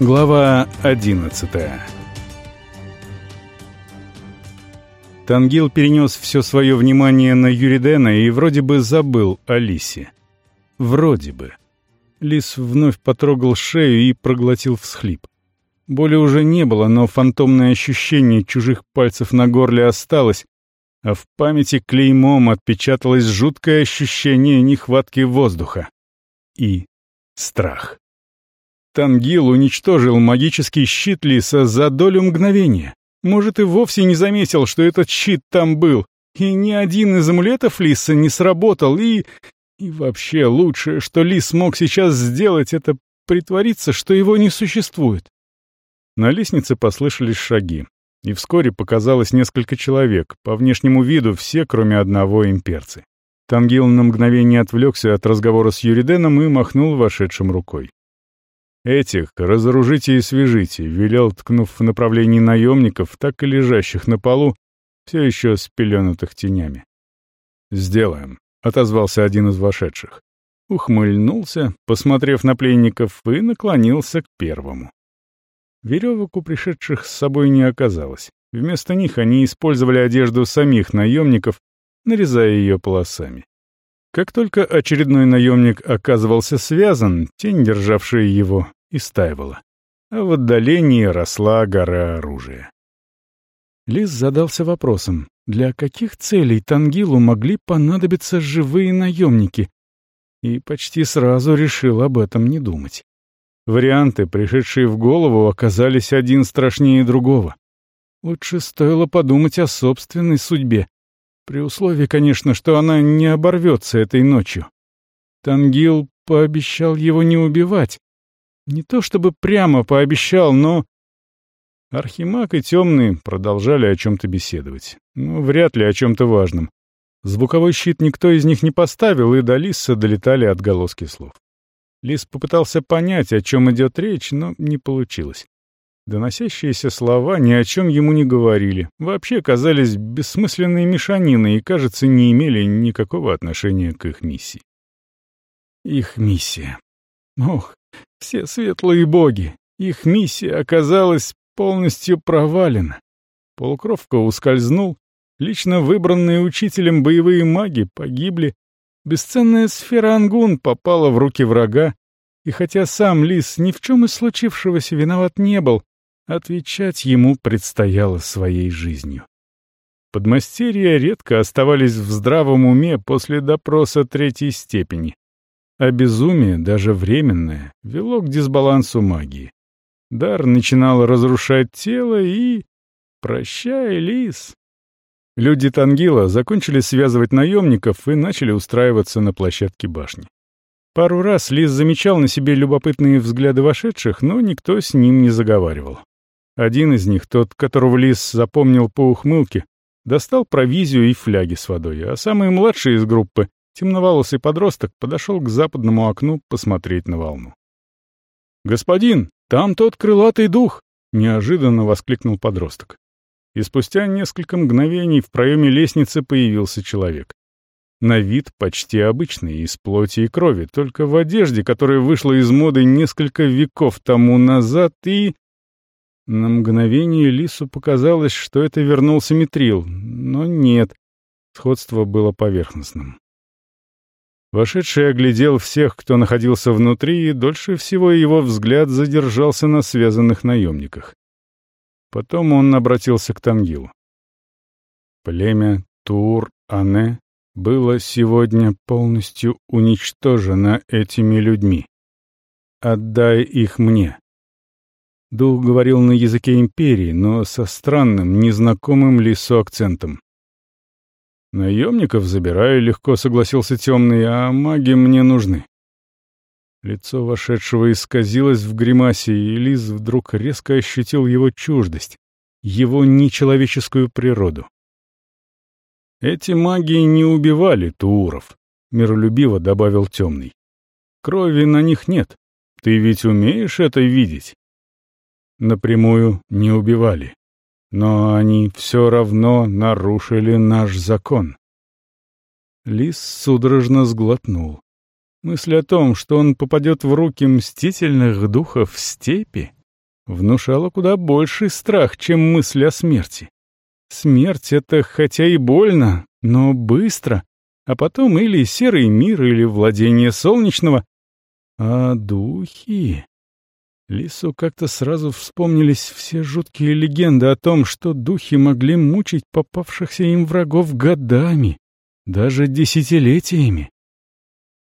Глава 11 Тангил перенес все свое внимание на Юридена и вроде бы забыл о Лисе. Вроде бы. Лис вновь потрогал шею и проглотил всхлип. Боли уже не было, но фантомное ощущение чужих пальцев на горле осталось, а в памяти клеймом отпечаталось жуткое ощущение нехватки воздуха и страх. Тангил уничтожил магический щит Лиса за долю мгновения. Может, и вовсе не заметил, что этот щит там был. И ни один из амулетов Лиса не сработал, и... И вообще лучшее, что Лис смог сейчас сделать, это притвориться, что его не существует. На лестнице послышались шаги, и вскоре показалось несколько человек, по внешнему виду все, кроме одного имперцы. Тангил на мгновение отвлекся от разговора с Юриденом и махнул вошедшим рукой. «Этих разоружите и свяжите», — велел, ткнув в направлении наемников, так и лежащих на полу, все еще с пеленутых тенями. «Сделаем», — отозвался один из вошедших. Ухмыльнулся, посмотрев на пленников, и наклонился к первому. Веревок у пришедших с собой не оказалось. Вместо них они использовали одежду самих наемников, нарезая ее полосами. Как только очередной наемник оказывался связан, тень, державшая его, истаивала. А в отдалении росла гора оружия. Лис задался вопросом, для каких целей Тангилу могли понадобиться живые наемники, и почти сразу решил об этом не думать. Варианты, пришедшие в голову, оказались один страшнее другого. Лучше стоило подумать о собственной судьбе, при условии, конечно, что она не оборвется этой ночью. Тангил пообещал его не убивать. Не то чтобы прямо пообещал, но... Архимаг и Темный продолжали о чем-то беседовать. Ну, вряд ли о чем-то важном. Звуковой щит никто из них не поставил, и до Лиса долетали отголоски слов. Лис попытался понять, о чем идет речь, но не получилось. Доносящиеся слова ни о чем ему не говорили, вообще казались бессмысленной мешаниной и, кажется, не имели никакого отношения к их миссии. Их миссия. Ох, все светлые боги! Их миссия оказалась полностью провалена. Полукровка ускользнул, лично выбранные учителем боевые маги погибли, бесценная сфера Ангун попала в руки врага, и хотя сам Лис ни в чем из случившегося виноват не был, Отвечать ему предстояло своей жизнью. Подмастерья редко оставались в здравом уме после допроса третьей степени, а безумие, даже временное, вело к дисбалансу магии. Дар начинал разрушать тело и... Прощай, лис. Люди Тангила закончили связывать наемников и начали устраиваться на площадке башни. Пару раз Лис замечал на себе любопытные взгляды вошедших, но никто с ним не заговаривал. Один из них, тот, которого Лис запомнил по ухмылке, достал провизию и фляги с водой, а самый младший из группы, темноволосый подросток, подошел к западному окну посмотреть на волну. «Господин, там тот крылатый дух!» — неожиданно воскликнул подросток. И спустя несколько мгновений в проеме лестницы появился человек. На вид почти обычный, из плоти и крови, только в одежде, которая вышла из моды несколько веков тому назад и... На мгновение Лису показалось, что это вернулся Митрил, но нет, сходство было поверхностным. Вошедший оглядел всех, кто находился внутри, и дольше всего его взгляд задержался на связанных наемниках. Потом он обратился к Тангилу. Племя Тур-Ане было сегодня полностью уничтожено этими людьми. Отдай их мне. Дух говорил на языке империи, но со странным, незнакомым лису акцентом. «Наемников забираю легко», — согласился темный, — «а маги мне нужны». Лицо вошедшего исказилось в гримасе, и Лис вдруг резко ощутил его чуждость, его нечеловеческую природу. «Эти маги не убивали тууров», — миролюбиво добавил темный. «Крови на них нет. Ты ведь умеешь это видеть?» Напрямую не убивали. Но они все равно нарушили наш закон. Лис судорожно сглотнул. Мысль о том, что он попадет в руки мстительных духов степи, внушало куда больший страх, чем мысль о смерти. Смерть — это хотя и больно, но быстро, а потом или серый мир, или владение солнечного. А духи... Лису как-то сразу вспомнились все жуткие легенды о том, что духи могли мучить попавшихся им врагов годами, даже десятилетиями.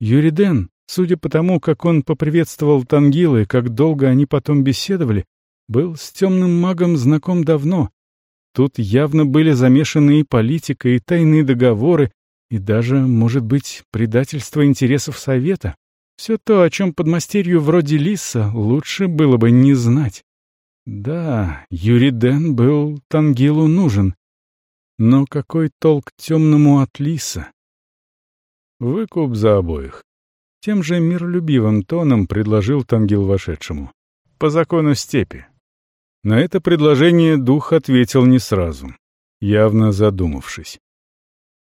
Юриден, судя по тому, как он поприветствовал Тангилы, как долго они потом беседовали, был с темным магом знаком давно. Тут явно были замешаны и политика, и тайные договоры, и даже, может быть, предательство интересов Совета. Все то, о чем подмастерью вроде Лиса лучше было бы не знать. Да, Юриден был Тангилу нужен. Но какой толк темному от Лиса? Выкуп за обоих. Тем же миролюбивым тоном предложил Тангил вошедшему. По закону степи. На это предложение дух ответил не сразу, явно задумавшись.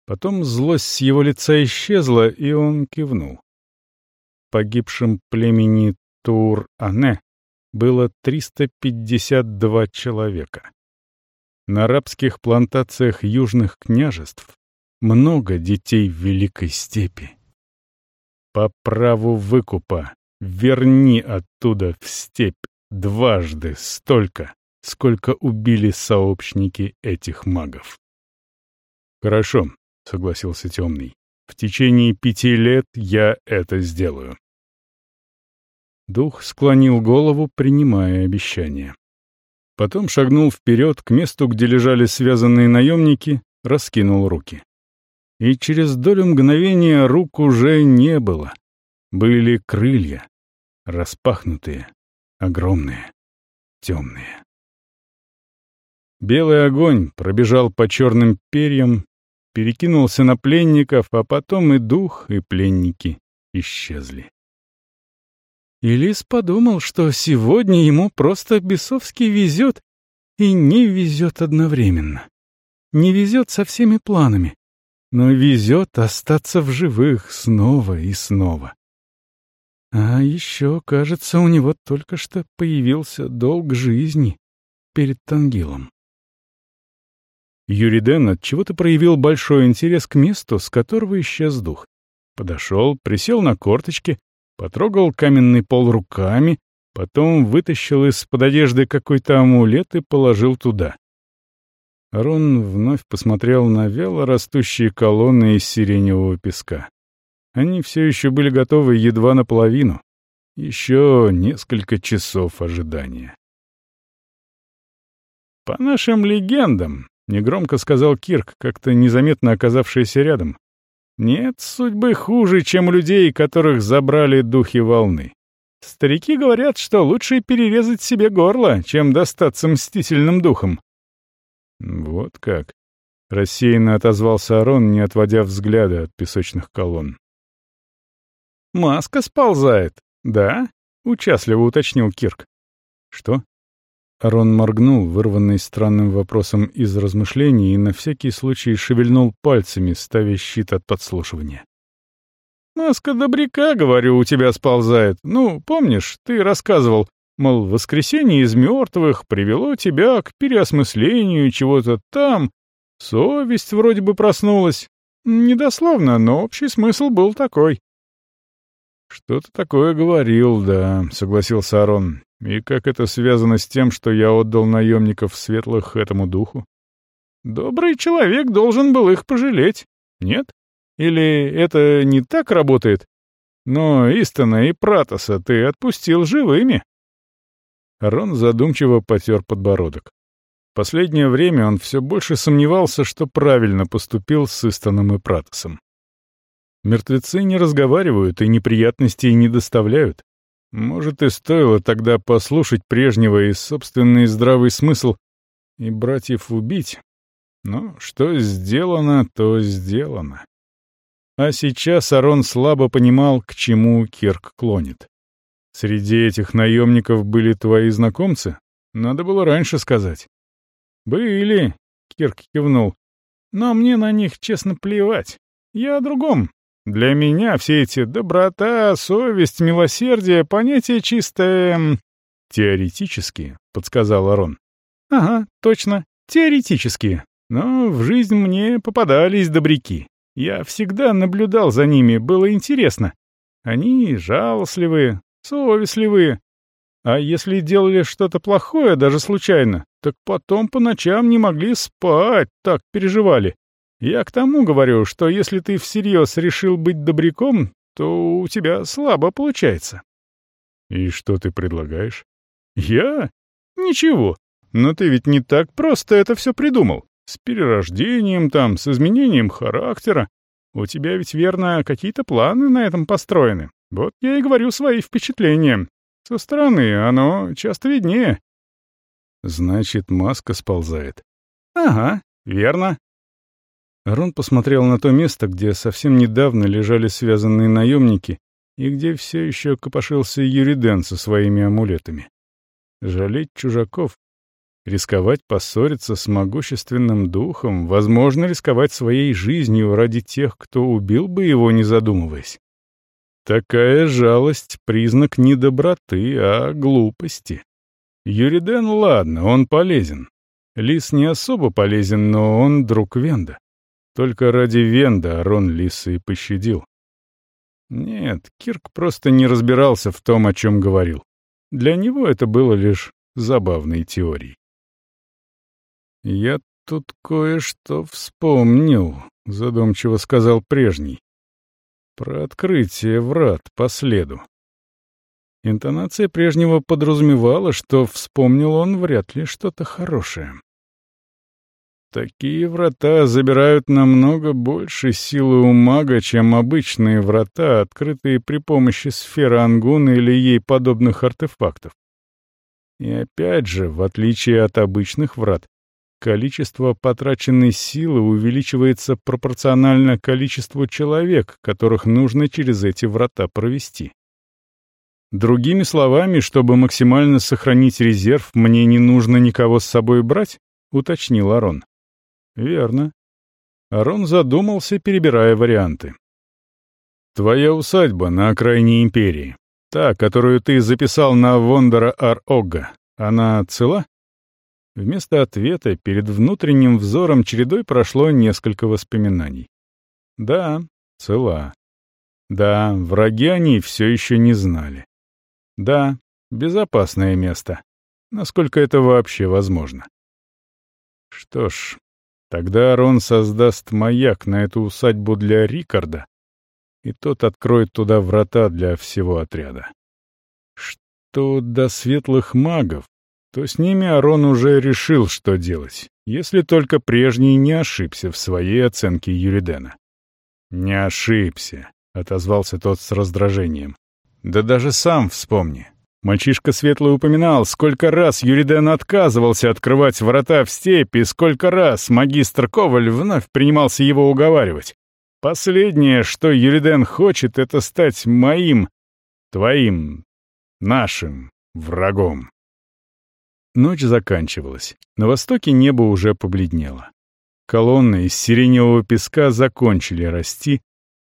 Потом злость с его лица исчезла, и он кивнул погибшем племени Тур-Ане было 352 человека. На арабских плантациях южных княжеств много детей в Великой Степи. По праву выкупа верни оттуда в степь дважды столько, сколько убили сообщники этих магов. «Хорошо», — согласился Темный. В течение пяти лет я это сделаю. Дух склонил голову, принимая обещание. Потом шагнул вперед к месту, где лежали связанные наемники, раскинул руки. И через долю мгновения рук уже не было. Были крылья, распахнутые, огромные, темные. Белый огонь пробежал по черным перьям, перекинулся на пленников, а потом и дух, и пленники исчезли. Илис подумал, что сегодня ему просто бесовски везет и не везет одновременно. Не везет со всеми планами, но везет остаться в живых снова и снова. А еще, кажется, у него только что появился долг жизни перед Тангилом. Юриден отчего-то проявил большой интерес к месту, с которого исчез дух. Подошел, присел на корточки, потрогал каменный пол руками, потом вытащил из-под одежды какой-то амулет и положил туда. Рон вновь посмотрел на вяло растущие колонны из сиреневого песка. Они все еще были готовы едва наполовину. Еще несколько часов ожидания. По нашим легендам, Негромко сказал Кирк, как-то незаметно оказавшийся рядом. Нет судьбы хуже, чем у людей, которых забрали духи волны. Старики говорят, что лучше перерезать себе горло, чем достаться мстительным духом. Вот как. Рассеянно отозвался Арон, не отводя взгляда от песочных колонн. «Маска сползает, да?» — участливо уточнил Кирк. «Что?» Арон моргнул, вырванный странным вопросом из размышлений, и на всякий случай шевельнул пальцами, ставя щит от подслушивания. «Маска добряка, говорю, у тебя сползает. Ну, помнишь, ты рассказывал, мол, воскресенье из мертвых привело тебя к переосмыслению чего-то там. Совесть вроде бы проснулась. Недословно, но общий смысл был такой». «Что-то такое говорил, да», — согласился Арон. И как это связано с тем, что я отдал наемников светлых этому духу? Добрый человек должен был их пожалеть, нет? Или это не так работает? Но Истона и Пратоса ты отпустил живыми. Рон задумчиво потер подбородок. Последнее время он все больше сомневался, что правильно поступил с Истоном и Пратосом. Мертвецы не разговаривают и неприятностей не доставляют. Может, и стоило тогда послушать прежнего и собственный здравый смысл и братьев убить. Но что сделано, то сделано. А сейчас Арон слабо понимал, к чему Кирк клонит. Среди этих наемников были твои знакомцы? Надо было раньше сказать. «Были», — Кирк кивнул. «Но мне на них, честно, плевать. Я о другом. Для меня все эти доброта, совесть, милосердие — понятия чистое... «Теоретически», — подсказал Арон. «Ага, точно, теоретически. Но в жизнь мне попадались добряки. Я всегда наблюдал за ними, было интересно. Они жалостливые, совестливые. А если делали что-то плохое, даже случайно, так потом по ночам не могли спать, так переживали. Я к тому говорю, что если ты всерьез решил быть добряком, то у тебя слабо получается. И что ты предлагаешь? Я? Ничего. Но ты ведь не так просто это все придумал. С перерождением там, с изменением характера. У тебя ведь, верно, какие-то планы на этом построены. Вот я и говорю свои впечатления. Со стороны оно часто виднее. Значит, маска сползает. Ага, верно. Рон посмотрел на то место, где совсем недавно лежали связанные наемники и где все еще копошился Юриден со своими амулетами. Жалеть чужаков, рисковать поссориться с могущественным духом, возможно, рисковать своей жизнью ради тех, кто убил бы его, не задумываясь. Такая жалость — признак не доброты, а глупости. Юриден, ладно, он полезен. Лис не особо полезен, но он друг Венда. Только ради Венда Арон Лиса и пощадил. Нет, Кирк просто не разбирался в том, о чем говорил. Для него это было лишь забавной теорией. «Я тут кое-что вспомнил», — задумчиво сказал прежний. «Про открытие врат по следу». Интонация прежнего подразумевала, что вспомнил он вряд ли что-то хорошее. Такие врата забирают намного больше силы у мага, чем обычные врата, открытые при помощи сферы Ангуна или ей подобных артефактов. И опять же, в отличие от обычных врат, количество потраченной силы увеличивается пропорционально количеству человек, которых нужно через эти врата провести. Другими словами, чтобы максимально сохранить резерв, мне не нужно никого с собой брать, уточнил Арон. «Верно». Арон задумался, перебирая варианты. «Твоя усадьба на окраине Империи, та, которую ты записал на Вондора Ар-Огга, она цела?» Вместо ответа перед внутренним взором чередой прошло несколько воспоминаний. «Да, цела. Да, враги они все еще не знали. Да, безопасное место, насколько это вообще возможно. Что ж, Тогда Арон создаст маяк на эту усадьбу для Рикарда, и тот откроет туда врата для всего отряда. Что до светлых магов, то с ними Арон уже решил, что делать, если только прежний не ошибся в своей оценке Юридена. «Не ошибся», — отозвался тот с раздражением. «Да даже сам вспомни. Мальчишка Светлый упоминал, сколько раз Юриден отказывался открывать врата в степь, и сколько раз магистр Коваль вновь принимался его уговаривать. Последнее, что Юриден хочет, это стать моим, твоим, нашим врагом. Ночь заканчивалась. На востоке небо уже побледнело. Колонны из сиреневого песка закончили расти.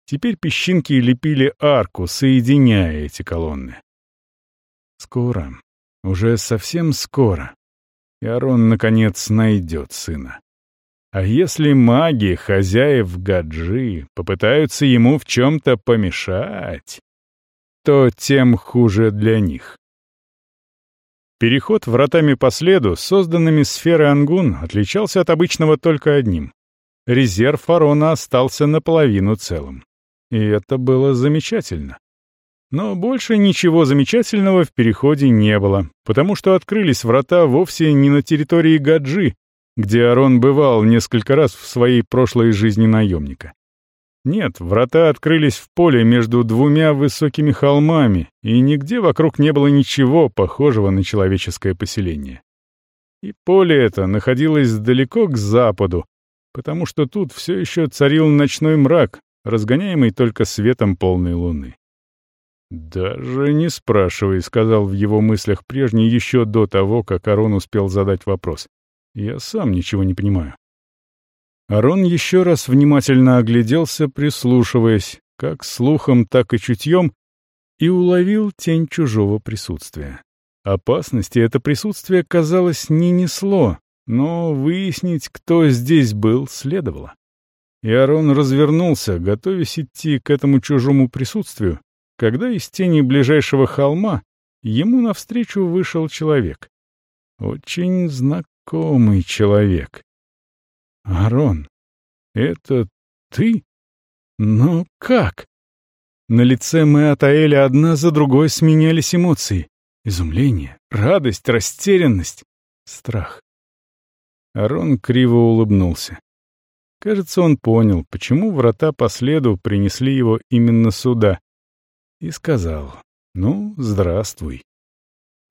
Теперь песчинки лепили арку, соединяя эти колонны. Скоро, уже совсем скоро, и Арон, наконец, найдет сына. А если маги, хозяев Гаджи, попытаются ему в чем-то помешать, то тем хуже для них. Переход вратами по следу, созданными сферой Ангун, отличался от обычного только одним. Резерв Арона остался наполовину целым. И это было замечательно. Но больше ничего замечательного в переходе не было, потому что открылись врата вовсе не на территории Гаджи, где Арон бывал несколько раз в своей прошлой жизни наемника. Нет, врата открылись в поле между двумя высокими холмами, и нигде вокруг не было ничего похожего на человеческое поселение. И поле это находилось далеко к западу, потому что тут все еще царил ночной мрак, разгоняемый только светом полной луны. «Даже не спрашивай», — сказал в его мыслях прежний еще до того, как Арон успел задать вопрос. «Я сам ничего не понимаю». Арон еще раз внимательно огляделся, прислушиваясь, как слухом, так и чутьем, и уловил тень чужого присутствия. Опасности это присутствие, казалось, не несло, но выяснить, кто здесь был, следовало. И Арон развернулся, готовясь идти к этому чужому присутствию, когда из тени ближайшего холма ему навстречу вышел человек. Очень знакомый человек. «Арон, это ты? Но как?» На лице Мэатаэля одна за другой сменялись эмоции. Изумление, радость, растерянность, страх. Арон криво улыбнулся. Кажется, он понял, почему врата по следу принесли его именно сюда. И сказал, «Ну, здравствуй,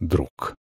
друг».